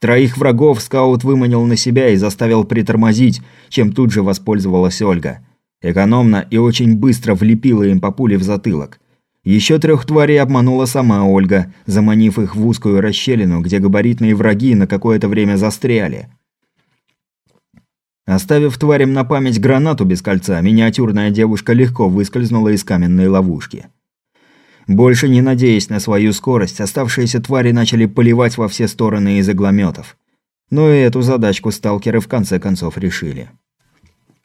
Троих врагов скаут выманил на себя и заставил притормозить, чем тут же воспользовалась Ольга. Экономно и очень быстро влепила им по пуле в затылок. Еще трех тварей обманула сама Ольга, заманив их в узкую расщелину, где габаритные враги на какое-то время застряли. Оставив тварям на память гранату без кольца, миниатюрная девушка легко выскользнула из каменной ловушки. Больше не надеясь на свою скорость, оставшиеся твари начали поливать во все стороны из иглометов. Но и эту задачку сталкеры в конце концов решили.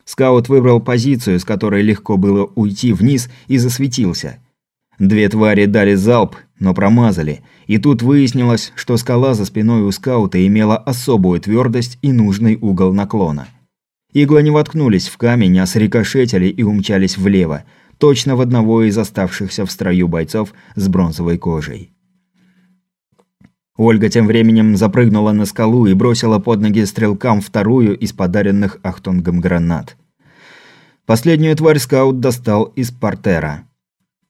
Скаут выбрал позицию, с которой легко было уйти вниз, и засветился. Две твари дали залп, но промазали, и тут выяснилось, что скала за спиной у скаута имела особую твердость и нужный угол наклона. Иглы не воткнулись в камень, а срикошетили и умчались влево, точно в одного из оставшихся в строю бойцов с бронзовой кожей. Ольга тем временем запрыгнула на скалу и бросила под ноги стрелкам вторую из подаренных Ахтунгом гранат. Последнюю тварь скаут достал из портера.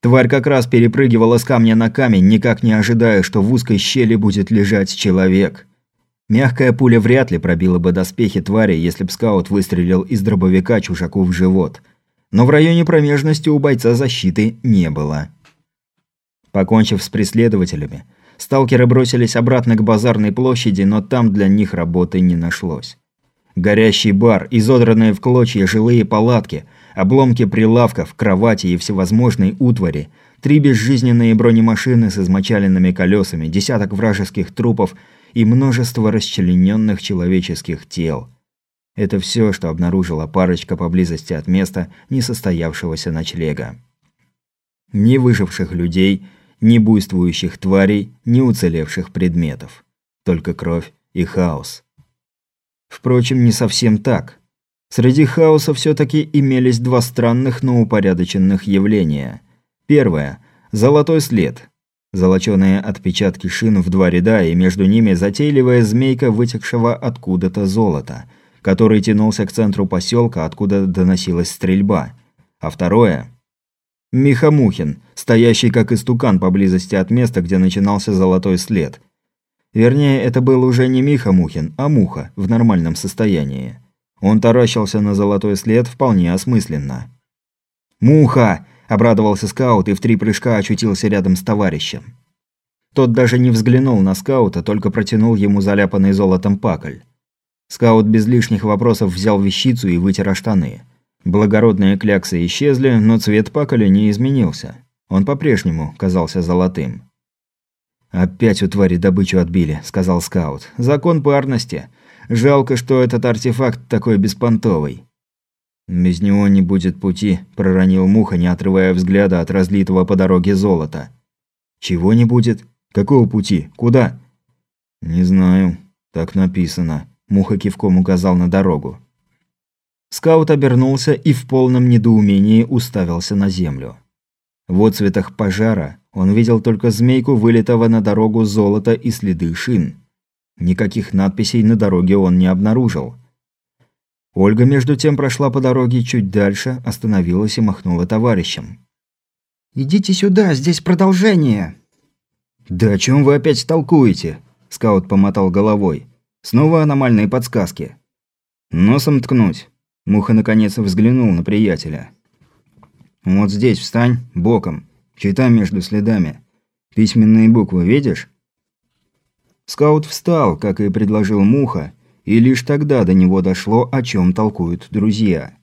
Тварь как раз перепрыгивала с камня на камень, никак не ожидая, что в узкой щели будет лежать человек. Мягкая пуля вряд ли пробила бы доспехи твари, если б скаут выстрелил из дробовика чужаку в живот. Но в районе промежности у бойца защиты не было. Покончив с преследователями, сталкеры бросились обратно к базарной площади, но там для них работы не нашлось. Горящий бар, изодранные в клочья жилые палатки, обломки прилавков, кровати и всевозможной утвари, три безжизненные бронемашины с измочаленными колесами, десяток вражеских трупов – и множество расчлененных человеческих тел. Это все, что обнаружила парочка поблизости от места несостоявшегося ночлега. Ни выживших людей, ни буйствующих тварей, ни уцелевших предметов. Только кровь и хаос. Впрочем, не совсем так. Среди хаоса все-таки имелись два странных, но упорядоченных явления. Первое – золотой след, Золоченые отпечатки шин в два ряда, и между ними затейливая змейка вытекшего откуда-то золота, который тянулся к центру поселка, откуда доносилась стрельба. А второе – Михамухин, стоящий как истукан поблизости от места, где начинался золотой след. Вернее, это был уже не Михамухин, а Муха в нормальном состоянии. Он таращился на золотой след вполне осмысленно. «Муха!» Обрадовался скаут и в три прыжка очутился рядом с товарищем. Тот даже не взглянул на скаута, только протянул ему заляпанный золотом пакль. Скаут без лишних вопросов взял вещицу и вытер штаны. Благородные кляксы исчезли, но цвет паколя не изменился. Он по-прежнему казался золотым. «Опять у твари добычу отбили», – сказал скаут. «Закон парности. Жалко, что этот артефакт такой беспонтовый. «Без него не будет пути», – проронил Муха, не отрывая взгляда от разлитого по дороге золота. «Чего не будет? Какого пути? Куда?» «Не знаю. Так написано». Муха кивком указал на дорогу. Скаут обернулся и в полном недоумении уставился на землю. В отцветах пожара он видел только змейку, вылетого на дорогу золота и следы шин. Никаких надписей на дороге он не обнаружил. Ольга, между тем, прошла по дороге чуть дальше, остановилась и махнула товарищем. «Идите сюда, здесь продолжение!» «Да о чем вы опять толкуете?» Скаут помотал головой. «Снова аномальные подсказки». «Носом ткнуть». Муха наконец взглянул на приятеля. «Вот здесь встань, боком. Читай между следами. Письменные буквы видишь?» Скаут встал, как и предложил Муха, и лишь тогда до него дошло, о чем толкуют друзья.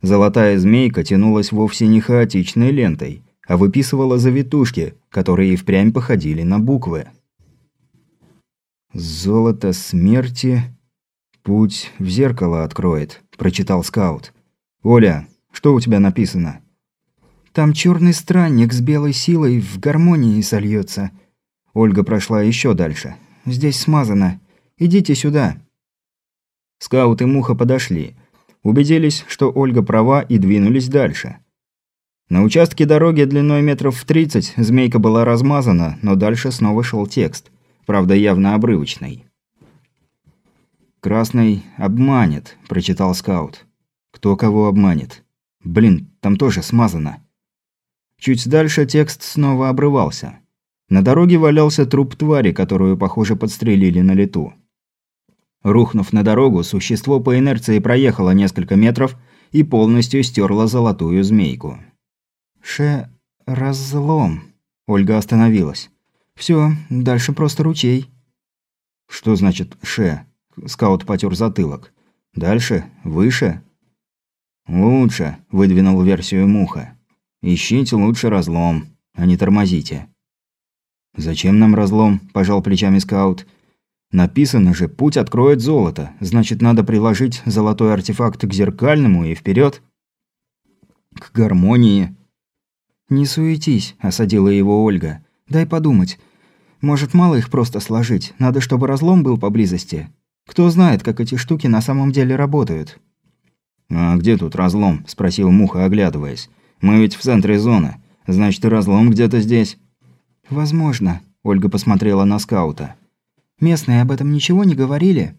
Золотая змейка тянулась вовсе не хаотичной лентой, а выписывала завитушки, которые и впрямь походили на буквы. «Золото смерти путь в зеркало откроет», – прочитал скаут. «Оля, что у тебя написано?» «Там черный странник с белой силой в гармонии сольется». Ольга прошла еще дальше. «Здесь смазано. Идите сюда». Скаут и Муха подошли. Убедились, что Ольга права и двинулись дальше. На участке дороги длиной метров в 30 змейка была размазана, но дальше снова шел текст. Правда, явно обрывочный. «Красный обманет», – прочитал скаут. «Кто кого обманет? Блин, там тоже смазано». Чуть дальше текст снова обрывался. На дороге валялся труп твари, которую, похоже, подстрелили на лету. Рухнув на дорогу, существо по инерции проехало несколько метров и полностью стерло золотую змейку. «Ше... разлом...» Ольга остановилась. «Все, дальше просто ручей». «Что значит «ше»?» Скаут потер затылок. «Дальше? Выше?» «Лучше», – выдвинул версию Муха. «Ищите лучше разлом, а не тормозите». «Зачем нам разлом?» – пожал плечами скаут. Написано же, путь откроет золото. Значит, надо приложить золотой артефакт к зеркальному и вперед. К гармонии. Не суетись, осадила его Ольга. Дай подумать. Может, мало их просто сложить. Надо, чтобы разлом был поблизости. Кто знает, как эти штуки на самом деле работают. А где тут разлом? спросил Муха, оглядываясь. Мы ведь в центре зоны. Значит, и разлом где-то здесь. Возможно, Ольга посмотрела на скаута. Местные об этом ничего не говорили?»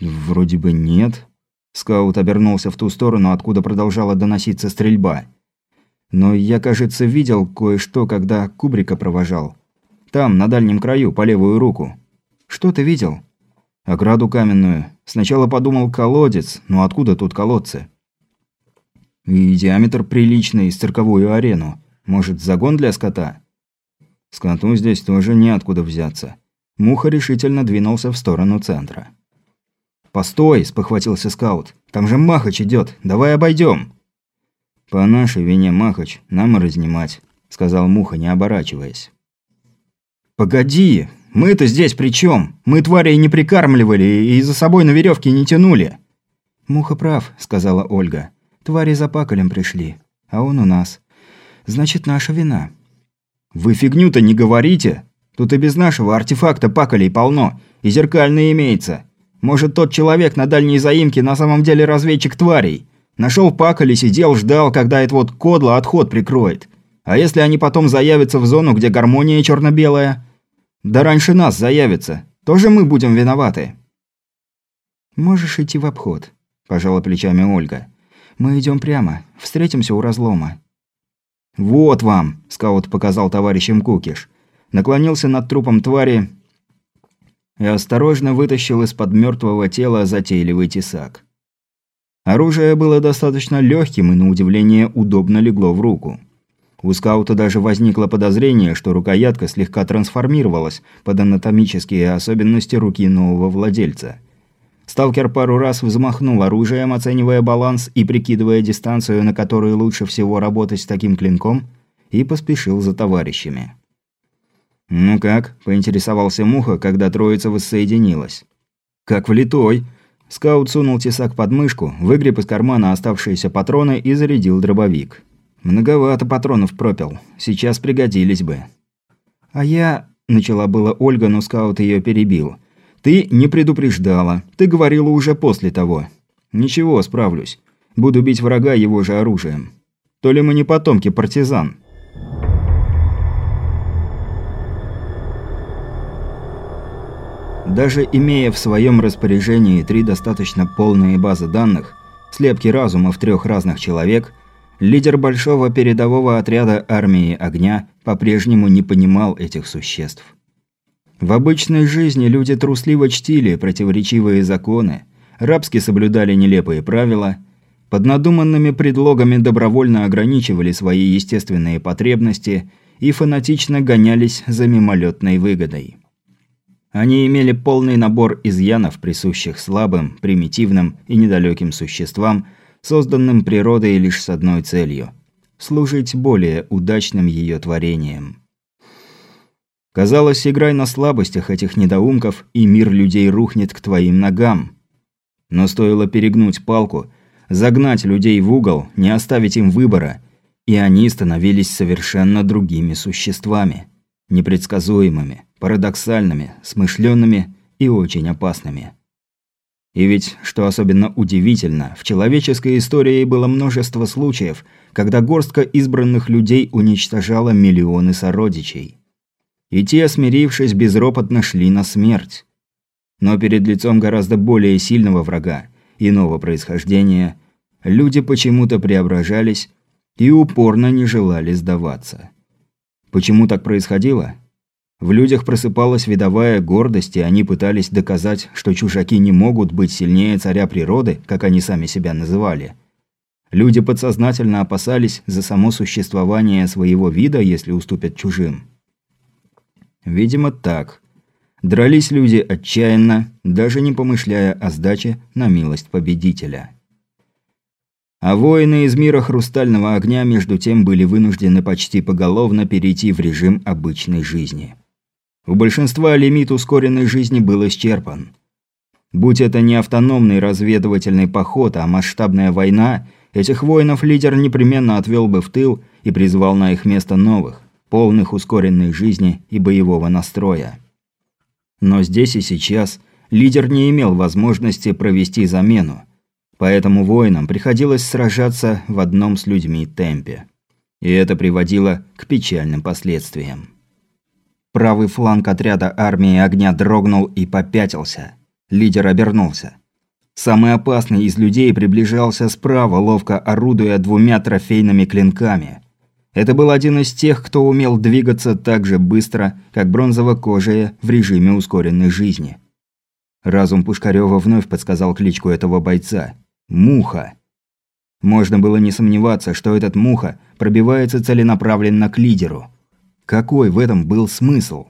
«Вроде бы нет». Скаут обернулся в ту сторону, откуда продолжала доноситься стрельба. «Но я, кажется, видел кое-что, когда Кубрика провожал. Там, на дальнем краю, по левую руку». «Что ты видел?» «Ограду каменную. Сначала подумал колодец, но откуда тут колодцы?» «И диаметр приличный, цирковую арену. Может, загон для скота?» «Скоту здесь тоже неоткуда взяться. Муха решительно двинулся в сторону центра. «Постой!» – спохватился скаут. «Там же Махач идет. Давай обойдем. «По нашей вине Махач, нам разнимать», – сказал Муха, не оборачиваясь. «Погоди! Мы-то здесь при чем? Мы тварей не прикармливали и за собой на веревке не тянули!» «Муха прав», – сказала Ольга. «Твари за паколем пришли, а он у нас. Значит, наша вина». «Вы фигню-то не говорите!» Тут и без нашего артефакта паколей полно, и зеркальный имеется. Может, тот человек на дальней заимке на самом деле разведчик тварей. Нашел паколи, сидел, ждал, когда этот вот кодла отход прикроет. А если они потом заявятся в зону, где гармония черно-белая? Да раньше нас заявятся. Тоже мы будем виноваты. «Можешь идти в обход», – пожала плечами Ольга. «Мы идем прямо. Встретимся у разлома». «Вот вам», – скаут показал товарищам Кукиш наклонился над трупом твари и осторожно вытащил из-под мертвого тела затейливый тесак. Оружие было достаточно легким и, на удивление, удобно легло в руку. У скаута даже возникло подозрение, что рукоятка слегка трансформировалась под анатомические особенности руки нового владельца. Сталкер пару раз взмахнул оружием, оценивая баланс и прикидывая дистанцию, на которой лучше всего работать с таким клинком, и поспешил за товарищами. «Ну как?» – поинтересовался Муха, когда троица воссоединилась. «Как влитой!» Скаут сунул тесак под мышку, выгреб из кармана оставшиеся патроны и зарядил дробовик. «Многовато патронов пропил. Сейчас пригодились бы». «А я...» – начала была Ольга, но скаут ее перебил. «Ты не предупреждала. Ты говорила уже после того. Ничего, справлюсь. Буду бить врага его же оружием. То ли мы не потомки партизан?» Даже имея в своем распоряжении три достаточно полные базы данных, слепки разумов трех разных человек, лидер большого передового отряда армии огня по-прежнему не понимал этих существ. В обычной жизни люди трусливо чтили противоречивые законы, рабски соблюдали нелепые правила, под надуманными предлогами добровольно ограничивали свои естественные потребности и фанатично гонялись за мимолетной выгодой. Они имели полный набор изъянов, присущих слабым, примитивным и недалеким существам, созданным природой лишь с одной целью – служить более удачным ее творением. Казалось, играй на слабостях этих недоумков, и мир людей рухнет к твоим ногам. Но стоило перегнуть палку, загнать людей в угол, не оставить им выбора, и они становились совершенно другими существами, непредсказуемыми, парадоксальными, смышленными и очень опасными. И ведь, что особенно удивительно, в человеческой истории было множество случаев, когда горстка избранных людей уничтожала миллионы сородичей. И те, смирившись, безропотно шли на смерть. Но перед лицом гораздо более сильного врага, иного происхождения, люди почему-то преображались и упорно не желали сдаваться. Почему так происходило? В людях просыпалась видовая гордость, и они пытались доказать, что чужаки не могут быть сильнее царя природы, как они сами себя называли. Люди подсознательно опасались за само существование своего вида, если уступят чужим. Видимо, так. Дрались люди отчаянно, даже не помышляя о сдаче на милость победителя. А воины из мира хрустального огня между тем были вынуждены почти поголовно перейти в режим обычной жизни. У большинства лимит ускоренной жизни был исчерпан. Будь это не автономный разведывательный поход, а масштабная война, этих воинов лидер непременно отвел бы в тыл и призвал на их место новых, полных ускоренной жизни и боевого настроя. Но здесь и сейчас лидер не имел возможности провести замену. Поэтому воинам приходилось сражаться в одном с людьми темпе. И это приводило к печальным последствиям. Правый фланг отряда армии огня дрогнул и попятился. Лидер обернулся. Самый опасный из людей приближался справа, ловко орудуя двумя трофейными клинками – это был один из тех, кто умел двигаться так же быстро, как бронзово-кожие в режиме ускоренной жизни. Разум Пушкарева вновь подсказал кличку этого бойца – Муха. Можно было не сомневаться, что этот Муха пробивается целенаправленно к лидеру. Какой в этом был смысл?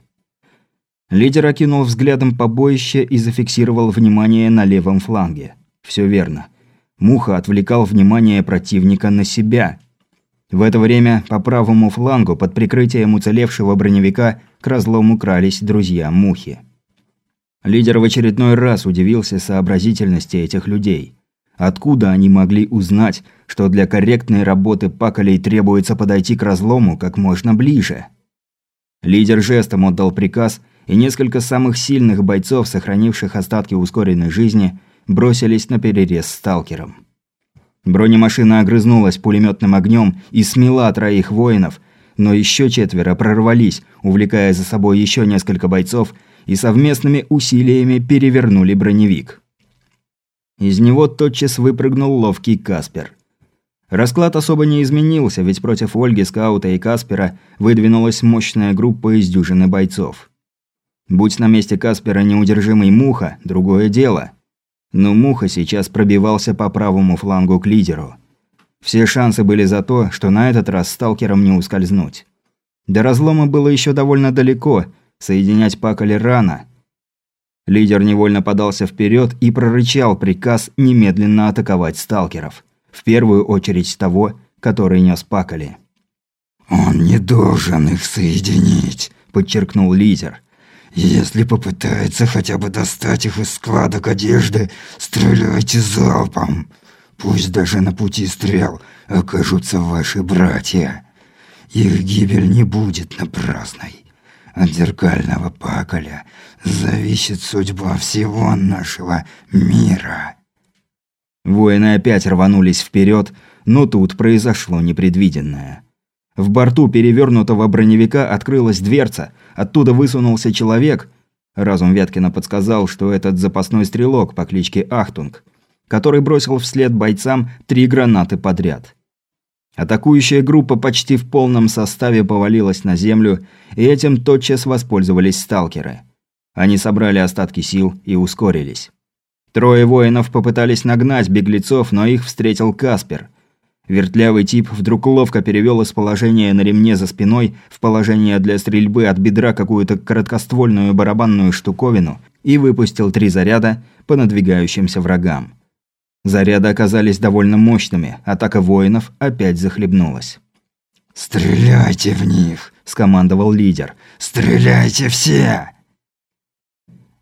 Лидер окинул взглядом побоище и зафиксировал внимание на левом фланге. Все верно. Муха отвлекал внимание противника на себя – в это время по правому флангу под прикрытием уцелевшего броневика к разлому крались друзья Мухи. Лидер в очередной раз удивился сообразительности этих людей. Откуда они могли узнать, что для корректной работы паколей требуется подойти к разлому как можно ближе? Лидер жестом отдал приказ, и несколько самых сильных бойцов, сохранивших остатки ускоренной жизни, бросились на перерез сталкерам. Бронемашина огрызнулась пулеметным огнем и смела троих воинов, но еще четверо прорвались, увлекая за собой еще несколько бойцов и совместными усилиями перевернули броневик. Из него тотчас выпрыгнул ловкий Каспер. Расклад особо не изменился, ведь против Ольги, Скаута и Каспера выдвинулась мощная группа из дюжины бойцов. Будь на месте Каспера неудержимый Муха – другое дело – но Муха сейчас пробивался по правому флангу к лидеру. Все шансы были за то, что на этот раз сталкерам не ускользнуть. До разлома было еще довольно далеко, соединять пакали рано. Лидер невольно подался вперед и прорычал приказ немедленно атаковать сталкеров. В первую очередь того, который нес пакали. «Он не должен их соединить», – подчеркнул лидер. Если попытается хотя бы достать их из складок одежды, стреляйте залпом. Пусть даже на пути стрел окажутся ваши братья. Их гибель не будет напрасной. От зеркального паколя зависит судьба всего нашего мира. Воины опять рванулись вперед, но тут произошло непредвиденное. В борту перевернутого броневика открылась дверца, оттуда высунулся человек. Разум Вяткина подсказал, что этот запасной стрелок по кличке Ахтунг, который бросил вслед бойцам три гранаты подряд. Атакующая группа почти в полном составе повалилась на землю, и этим тотчас воспользовались сталкеры. Они собрали остатки сил и ускорились. Трое воинов попытались нагнать беглецов, но их встретил Каспер – Вертлявый тип вдруг ловко перевел из положения на ремне за спиной в положение для стрельбы от бедра какую-то короткоствольную барабанную штуковину и выпустил три заряда по надвигающимся врагам. Заряды оказались довольно мощными, атака воинов опять захлебнулась. «Стреляйте в них!» – скомандовал лидер. «Стреляйте все!»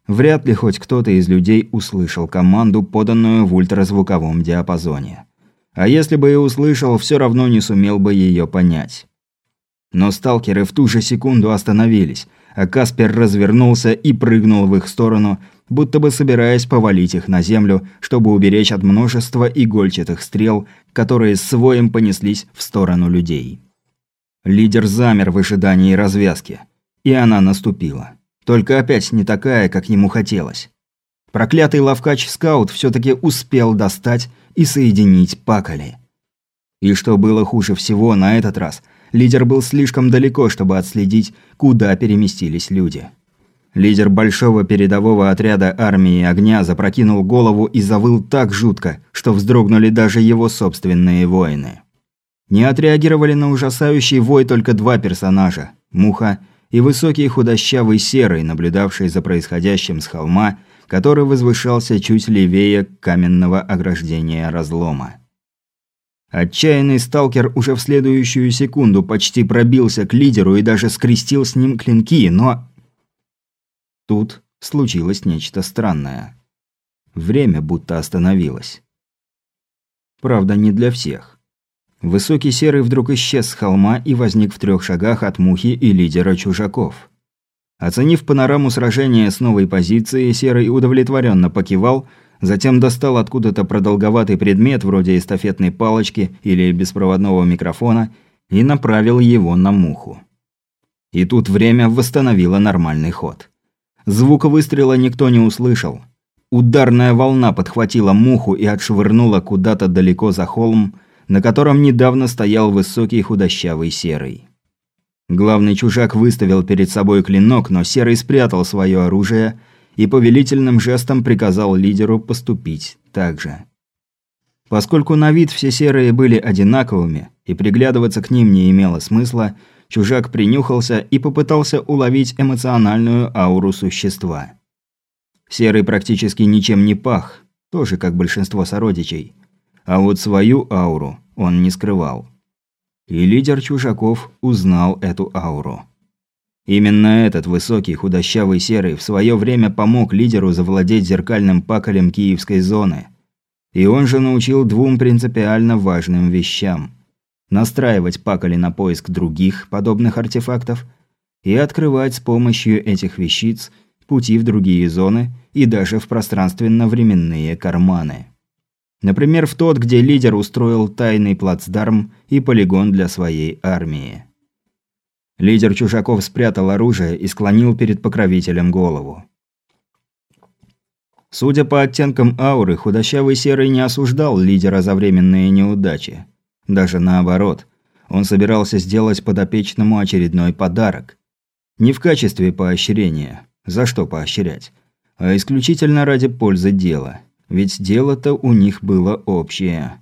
Вряд ли хоть кто-то из людей услышал команду, поданную в ультразвуковом диапазоне. А если бы и услышал, все равно не сумел бы ее понять. Но сталкеры в ту же секунду остановились, а Каспер развернулся и прыгнул в их сторону, будто бы собираясь повалить их на землю, чтобы уберечь от множества игольчатых стрел, которые с своим понеслись в сторону людей. Лидер замер в ожидании развязки. И она наступила. Только опять не такая, как ему хотелось. Проклятый лавкач-скаут все-таки успел достать и соединить пакали. И что было хуже всего на этот раз, Лидер был слишком далеко, чтобы отследить, куда переместились люди. Лидер большого передового отряда армии огня запрокинул голову и завыл так жутко, что вздрогнули даже его собственные воины. Не отреагировали на ужасающий вой только два персонажа – Муха и высокий худощавый серый, наблюдавший за происходящим с холма, который возвышался чуть левее каменного ограждения разлома. Отчаянный сталкер уже в следующую секунду почти пробился к лидеру и даже скрестил с ним клинки, но... Тут случилось нечто странное. Время будто остановилось. Правда, не для всех. Высокий серый вдруг исчез с холма и возник в трех шагах от мухи и лидера чужаков. Оценив панораму сражения с новой позиции, серый удовлетворенно покивал, затем достал откуда-то продолговатый предмет вроде эстафетной палочки или беспроводного микрофона и направил его на муху. И тут время восстановило нормальный ход. Звука выстрела никто не услышал. Ударная волна подхватила муху и отшвырнула куда-то далеко за холм, на котором недавно стоял высокий худощавый серый. Главный чужак выставил перед собой клинок, но серый спрятал свое оружие и повелительным жестом приказал лидеру поступить так же. Поскольку на вид все серые были одинаковыми и приглядываться к ним не имело смысла, чужак принюхался и попытался уловить эмоциональную ауру существа. Серый практически ничем не пах, тоже как большинство сородичей – а вот свою ауру он не скрывал. И лидер чужаков узнал эту ауру. Именно этот высокий худощавый серый в свое время помог лидеру завладеть зеркальным паколем киевской зоны. И он же научил двум принципиально важным вещам. Настраивать паколи на поиск других подобных артефактов и открывать с помощью этих вещиц пути в другие зоны и даже в пространственно-временные карманы. Например, в тот, где лидер устроил тайный плацдарм и полигон для своей армии. Лидер чужаков спрятал оружие и склонил перед покровителем голову. Судя по оттенкам ауры, худощавый серый не осуждал лидера за временные неудачи. Даже наоборот, он собирался сделать подопечному очередной подарок. Не в качестве поощрения, за что поощрять, а исключительно ради пользы дела – ведь дело-то у них было общее.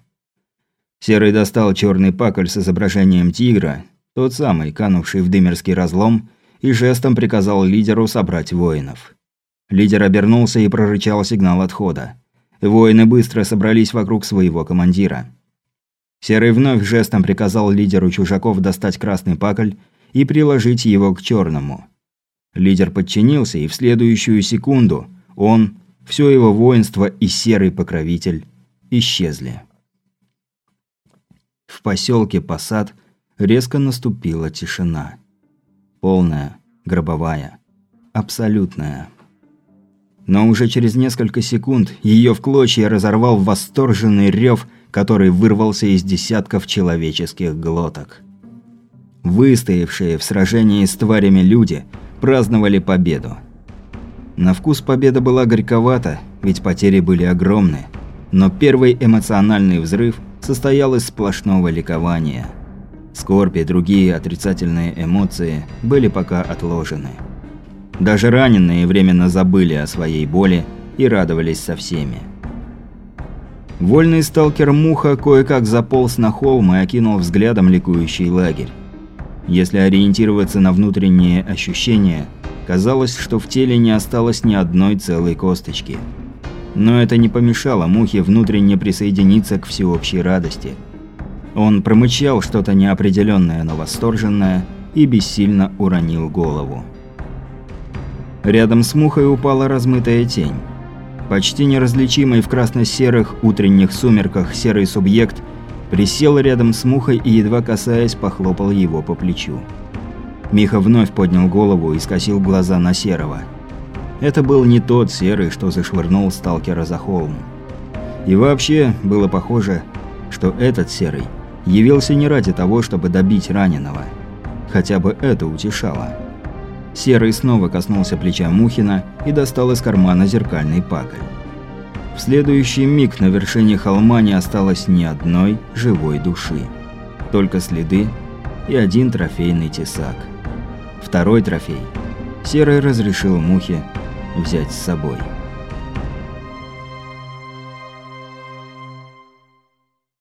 Серый достал черный пакль с изображением тигра, тот самый, канувший в дымерский разлом, и жестом приказал лидеру собрать воинов. Лидер обернулся и прорычал сигнал отхода. Воины быстро собрались вокруг своего командира. Серый вновь жестом приказал лидеру чужаков достать красный пакль и приложить его к черному. Лидер подчинился, и в следующую секунду он, все его воинство и серый покровитель исчезли. В поселке Посад резко наступила тишина. Полная, гробовая, абсолютная. Но уже через несколько секунд ее в клочья разорвал восторженный рев, который вырвался из десятков человеческих глоток. Выстоявшие в сражении с тварями люди праздновали победу. На вкус победа была горьковата, ведь потери были огромны. Но первый эмоциональный взрыв состоял из сплошного ликования. Скорбь и другие отрицательные эмоции были пока отложены. Даже раненые временно забыли о своей боли и радовались со всеми. Вольный сталкер Муха кое-как заполз на холм и окинул взглядом ликующий лагерь. Если ориентироваться на внутренние ощущения – Казалось, что в теле не осталось ни одной целой косточки. Но это не помешало Мухе внутренне присоединиться к всеобщей радости. Он промычал что-то неопределенное, но восторженное и бессильно уронил голову. Рядом с Мухой упала размытая тень. Почти неразличимый в красно-серых утренних сумерках серый субъект присел рядом с Мухой и, едва касаясь, похлопал его по плечу. Миха вновь поднял голову и скосил глаза на Серого. Это был не тот Серый, что зашвырнул сталкера за холм. И вообще, было похоже, что этот Серый явился не ради того, чтобы добить раненого. Хотя бы это утешало. Серый снова коснулся плеча Мухина и достал из кармана зеркальный пакль. В следующий миг на вершине холма не осталось ни одной живой души. Только следы и один трофейный тесак. Второй трофей Серый разрешил Мухе взять с собой.